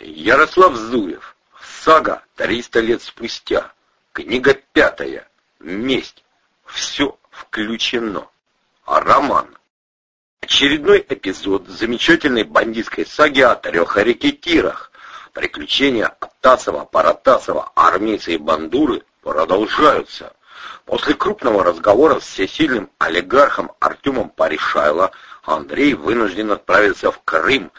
Ярослав Зуев. Сага «Триста лет спустя». Книга пятая. Месть. Все включено. А роман. Очередной эпизод замечательной бандитской саги о трех рекетирах. Приключения Атасова, Паратасова, армейцы и бандуры продолжаются. После крупного разговора с всесильным олигархом Артемом Паришайло Андрей вынужден отправиться в Крым,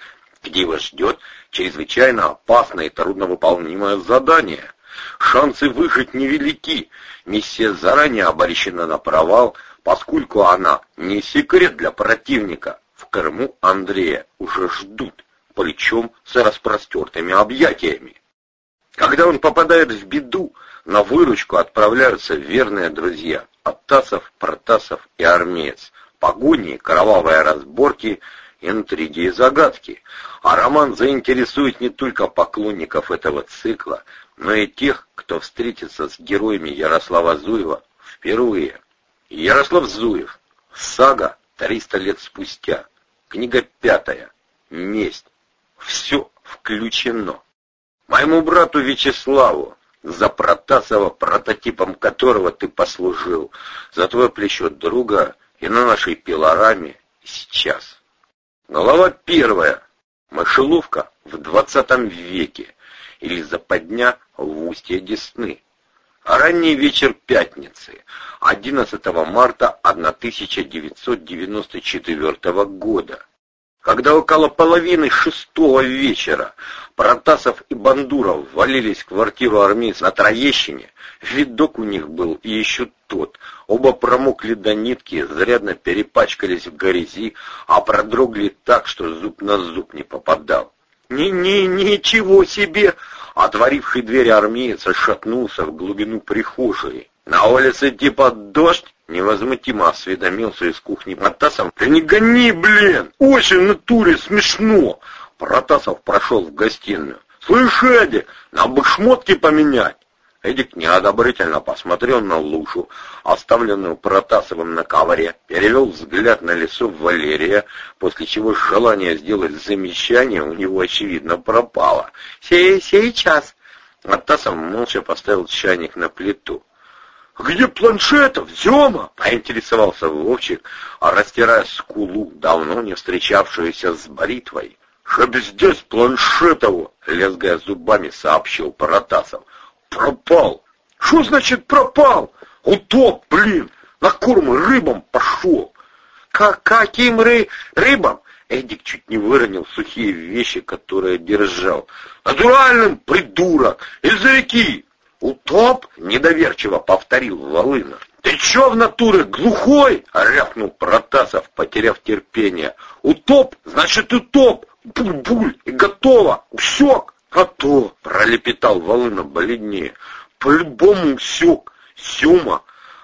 где его ждет чрезвычайно опасное и трудновыполнимое задание. Шансы выжить невелики. Миссия заранее обречена на провал, поскольку она не секрет для противника. В Крыму Андрея уже ждут, причем с распростертыми объятиями. Когда он попадает в беду, на выручку отправляются верные друзья — Оттасов, Протасов и Армеец. Погони, кровавые разборки — интриги и загадки, а роман заинтересует не только поклонников этого цикла, но и тех, кто встретится с героями Ярослава Зуева впервые. Ярослав Зуев. Сага «Триста лет спустя». Книга пятая. Месть. Все включено. Моему брату Вячеславу, за Протасова, прототипом которого ты послужил, за твое плечо друга и на нашей пилораме сейчас. Глава первая. Мышеловка в двадцатом веке или западня в устье Десны. Ранний вечер пятницы, 11 марта 1994 года. Когда около половины шестого вечера Протасов и Бандуров ввалились в квартиру армейца на Троещине, видок у них был и еще тот. Оба промокли до нитки, зарядно перепачкались в грязи, а продрогли так, что зуб на зуб не попадал. «Ни-ни, ничего себе!» Отворивший дверь армеец шатнулся в глубину прихожей. «На улице типа дождь?» — невозмутимо осведомился из кухни Протасов. «Да не гони, блин! Очень в натуре смешно!» Протасов прошел в гостиную. «Слышь, Эдик, нам бы шмотки поменять!» Эдик неодобрительно посмотрел на лужу, оставленную Протасовым на ковре, перевел взгляд на лицо Валерия, после чего желание сделать замечание у него, очевидно, пропало. «Сейчас!» Протасов молча поставил чайник на плиту. «Где планшетов, Зема?» — поинтересовался Вовчик, а растирая скулу, давно не встречавшуюся с бритвой. «Чтоб здесь планшетову!» — лезгая зубами, сообщил Паратасов. «Пропал!» «Что значит пропал?» «Утоп, блин! На корм рыбам пошел!» «Как каким ры... рыбам?» Эдик чуть не выронил сухие вещи, которые держал. «Натуральным, придурок! Из реки! «Утоп?» — недоверчиво повторил Волына. «Ты чё в натуре, глухой?» — рявкнул Протасов, потеряв терпение. «Утоп? Значит, утоп! Буль-буль! И готово! Усёк!» «А то!» — пролепетал Волына бледнее. «По-любому усёк! Сюма!»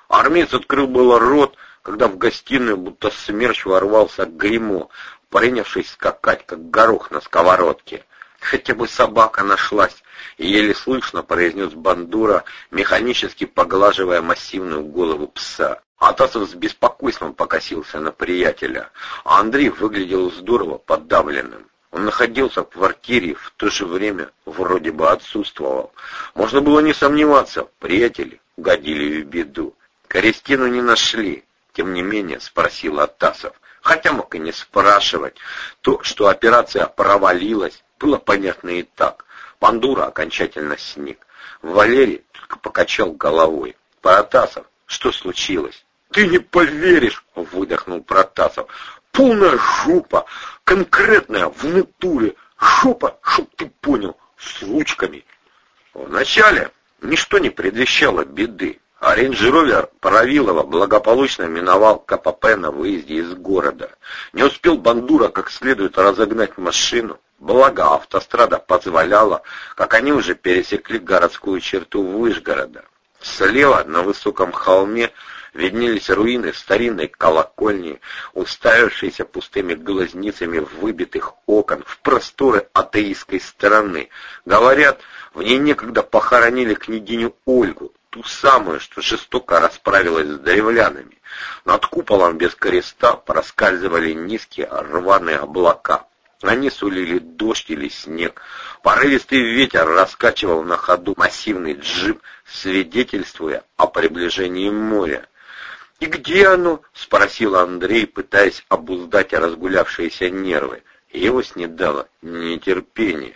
Армеец открыл было рот, когда в гостиную будто смерч ворвался гримо, принявшись скакать, как горох на сковородке. Хотя бы собака нашлась, и еле слышно произнес Бандура, механически поглаживая массивную голову пса. Атасов с беспокойством покосился на приятеля, а Андрей выглядел здорово подавленным. Он находился в квартире, в то же время вроде бы отсутствовал. Можно было не сомневаться, приятели угодили в беду. Корестину не нашли, тем не менее спросил Атасов. Хотя мог и не спрашивать. То, что операция провалилась, было понятно и так. Пандура окончательно сник. Валерий только покачал головой. «Протасов, что случилось?» «Ты не поверишь!» — выдохнул Протасов. «Полная жопа! Конкретная, в натуре! Жопа, чтоб ты понял, с ручками!» Вначале ничто не предвещало беды. А Range Rover Правилова благополучно миновал КПП на выезде из города. Не успел Бандура как следует разогнать машину, Благо, автострада позволяла, как они уже пересекли городскую черту Вышгорода. Слева, на высоком холме, виднелись руины старинной колокольни, уставившиеся пустыми глазницами выбитых окон в просторы атеистской стороны. Говорят, в ней некогда похоронили княгиню Ольгу, ту самую, что жестоко расправилась с древлянами. Над куполом без креста проскальзывали низкие рваные облака. Они сулили дождь или снег. Порывистый ветер раскачивал на ходу массивный джип, свидетельствуя о приближении моря. «И где оно?» — спросил Андрей, пытаясь обуздать разгулявшиеся нервы. Его снедало нетерпение.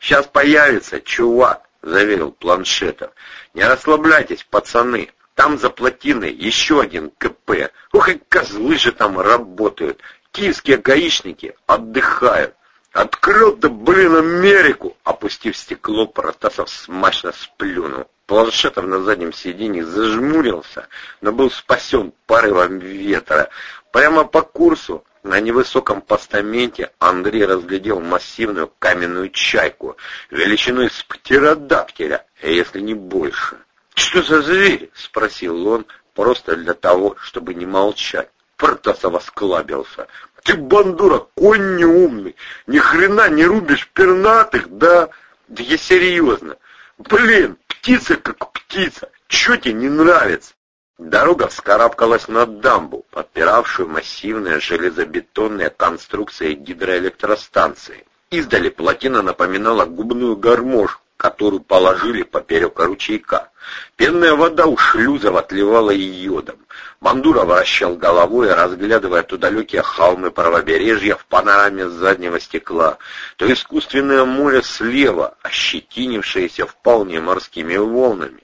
«Сейчас появится, чувак!» — заверил Планшетов. «Не расслабляйтесь, пацаны. Там за плотиной еще один КП. Ух, и козлы же там работают. Киевские гаишники отдыхают. Открыл-то, блин, Америку!» Опустив стекло, Протасов смачно сплюнул. Планшетов на заднем сиденье зажмурился, но был спасен порывом ветра. Прямо по курсу на невысоком постаменте Андрей разглядел массивную каменную чайку, величиной с птеродактиля, если не больше. «Что за зверь?» — спросил он, просто для того, чтобы не молчать. Протасов осклабился. «Ты, бандура, конь неумный! Ни хрена не рубишь пернатых, да?» «Да я серьезно! Блин, птица как птица! Чё тебе не нравится?» Дорога вскарабкалась на дамбу, подпиравшую массивные железобетонные конструкции гидроэлектростанции. Издали плотина напоминала губную гармошку, которую положили поперек ручейка. Пенная вода у шлюзов отливала йодом. Мандура вращал головой, разглядывая то далекие холмы правобережья в панораме заднего стекла, то искусственное море слева, ощетинившееся вполне морскими волнами.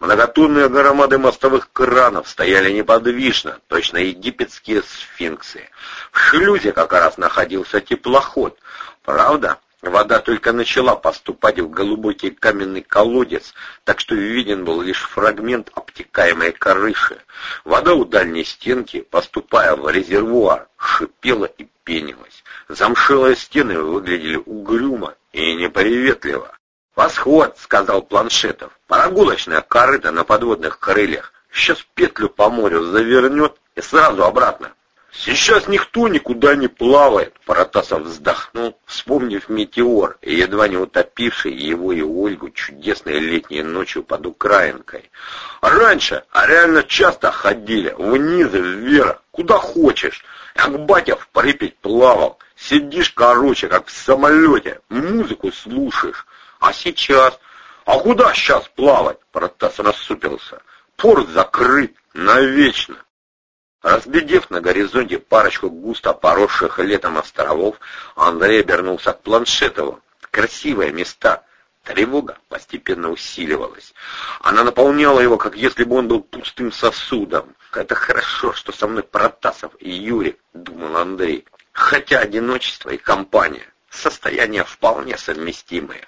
Многотонные громады мостовых кранов стояли неподвижно, точно египетские сфинксы. В шлюзе как раз находился теплоход. Правда, вода только начала поступать в глубокий каменный колодец, так что виден был лишь фрагмент обтекаемой крыши. Вода у дальней стенки, поступая в резервуар, шипела и пенилась. Замшелые стены выглядели угрюмо и неприветливо. «Восход», — сказал Планшетов. «Прогулочная корыта на подводных крыльях. Сейчас петлю по морю завернет и сразу обратно». «Сейчас никто никуда не плавает», — Паратасов вздохнул, вспомнив метеор, едва не утопивший его и Ольгу чудесной летней ночью под Украинкой. «Раньше, а реально часто ходили, вниз и вверх, куда хочешь. Как батя в Припять плавал. Сидишь, короче, как в самолете, музыку слушаешь. А сейчас? А куда сейчас плавать? Протас рассупился. Порт закрыт навечно. Разглядев на горизонте парочку густо поросших летом островов, Андрей обернулся к Планшетову. Красивые места. Тревога постепенно усиливалась. Она наполняла его, как если бы он был пустым сосудом. «Это хорошо, что со мной Протасов и Юрий», — думал Андрей. «Хотя одиночество и компания — состояния вполне совместимые».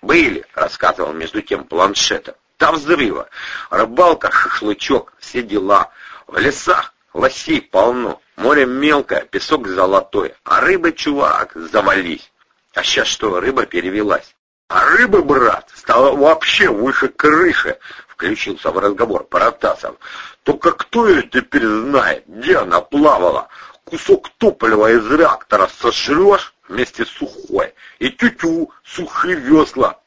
«Были», — рассказывал между тем планшета. «Там взрыва. Рыбалка, шашлычок, все дела. В лесах лосей полно. Море мелкое, песок золотой. А рыбы, чувак, завались. А сейчас что, рыба перевелась? А рыба, брат, стала вообще выше крыши, включился в разговор Паратасов. Только кто ее теперь знает, где она плавала? Кусок топлива из реактора сожрешь, вместе с сухой, и тю-тю, сухие весла.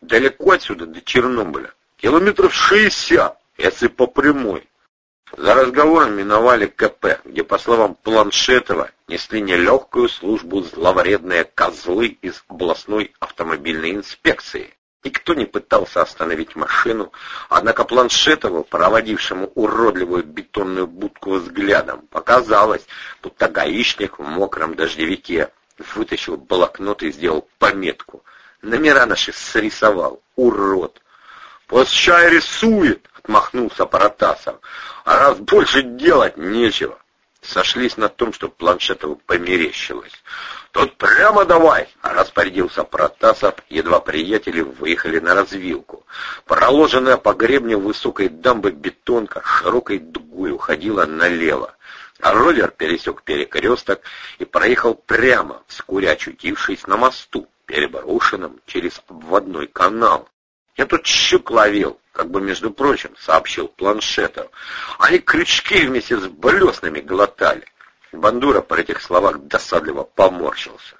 Далеко отсюда, до Чернобыля, километров шестьдесят, если по прямой. За разговором миновали КП, где, по словам Планшетова, несли нелегкую службу зловредные козлы из областной автомобильной инспекции. Никто не пытался остановить машину, однако Планшетову, проводившему уродливую бетонную будку взглядом, показалось, будто гаишник в мокром дождевике вытащил блокнот и сделал пометку. Номера наши срисовал, урод. «Пусть рисует!» — отмахнулся Паратасов. «А раз больше делать нечего!» Сошлись на том, что Планшетову померещилось. «Тут прямо давай!» — распорядился Протасов, едва приятели выехали на развилку. Проложенная по гребню высокой дамбы бетонка широкой дугой уходила налево. А роллер пересек перекресток и проехал прямо, вскоре очутившись на мосту, переброшенном через обводной канал. «Я тут щук ловил», — как бы между прочим, сообщил Планшетов. «Они крючки вместе с блеснами глотали». Бандура при этих словах досадливо поморщился.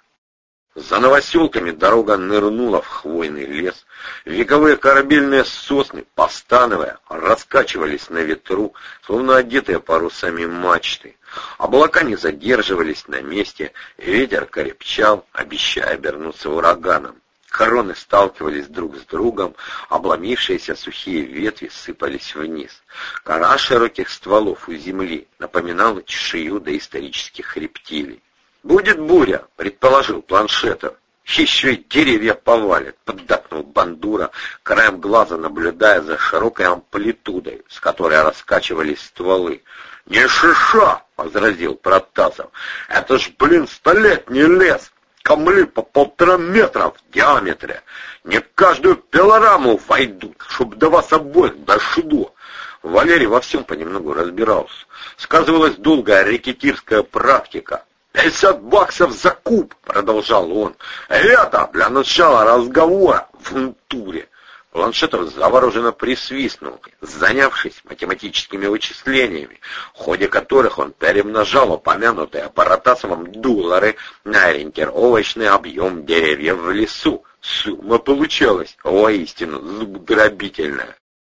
За новоселками дорога нырнула в хвойный лес. Вековые корабельные сосны, постановая, раскачивались на ветру, словно одетые парусами мачты. Облака не задерживались на месте, ветер крепчал, обещая обернуться ураганом. Короны сталкивались друг с другом, обломившиеся сухие ветви сыпались вниз. Кора широких стволов у земли напоминала чешую доисторических рептилий. «Будет буря», — предположил планшетер. «Еще и деревья повалят», — поддакнул Бандура, краем глаза наблюдая за широкой амплитудой, с которой раскачивались стволы. «Не шиша!» — возразил Протасов. «Это ж, блин, столетний лес! Камли по полтора метра в диаметре! Не каждую пилораму войдут, чтоб до вас обоих дошло!» Валерий во всем понемногу разбирался. Сказывалась долгая рекетирская практика, «Пятьдесят баксов за куб!» — продолжал он. «Это для начала разговора в натуре!» Планшетов завороженно присвистнул, занявшись математическими вычислениями, в ходе которых он перемножал упомянутые аппаратасовым доллары на ориентировочный объем деревьев в лесу. Сумма получалась воистину зубодробительная.